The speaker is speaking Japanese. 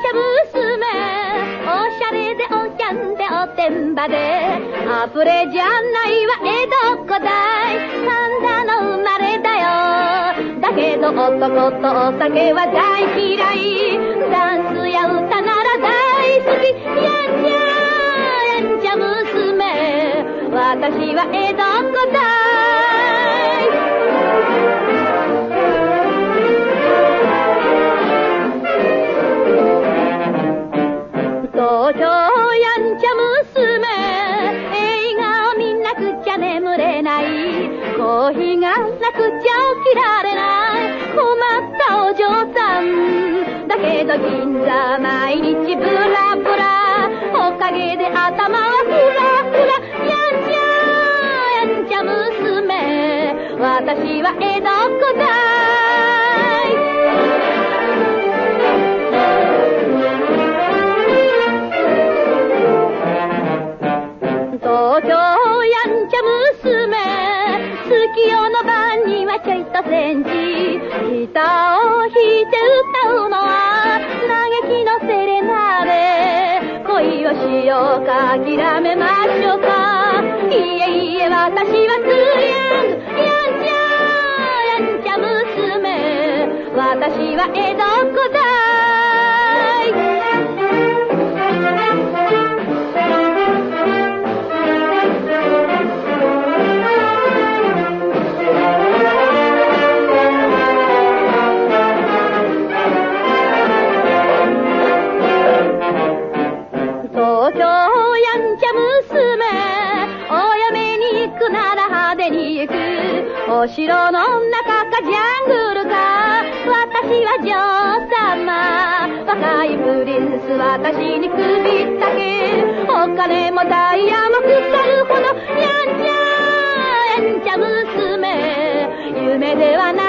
ちゃ娘おしゃれでおちゃんでおてんばで。アプレじゃないわ江戸っ子だい。神田の生まれだよ。だけど男とお酒は大嫌い。ダンスや歌なら大好き。やんちゃやんちゃ娘。私は江戸東京やんちゃ娘。映画を見なくちゃ眠れない。コーヒーがなくちゃ起きられない。困ったお嬢さん。だけど銀座毎日ブ月夜の晩にはちょいと戦時ギターを弾いて歌うのは嘆きのセレナーデ恋をしようか諦めましょうか。いえいえ私はツーヤン。グやんちゃやんちゃ娘。私は江戸っ子だ東に行く。お城の中かジャングルか。私は女王様。若いプリンス私に首ったけ。お金もダイヤも腐るほど。やんちゃやん。ちゃ娘。夢ではない。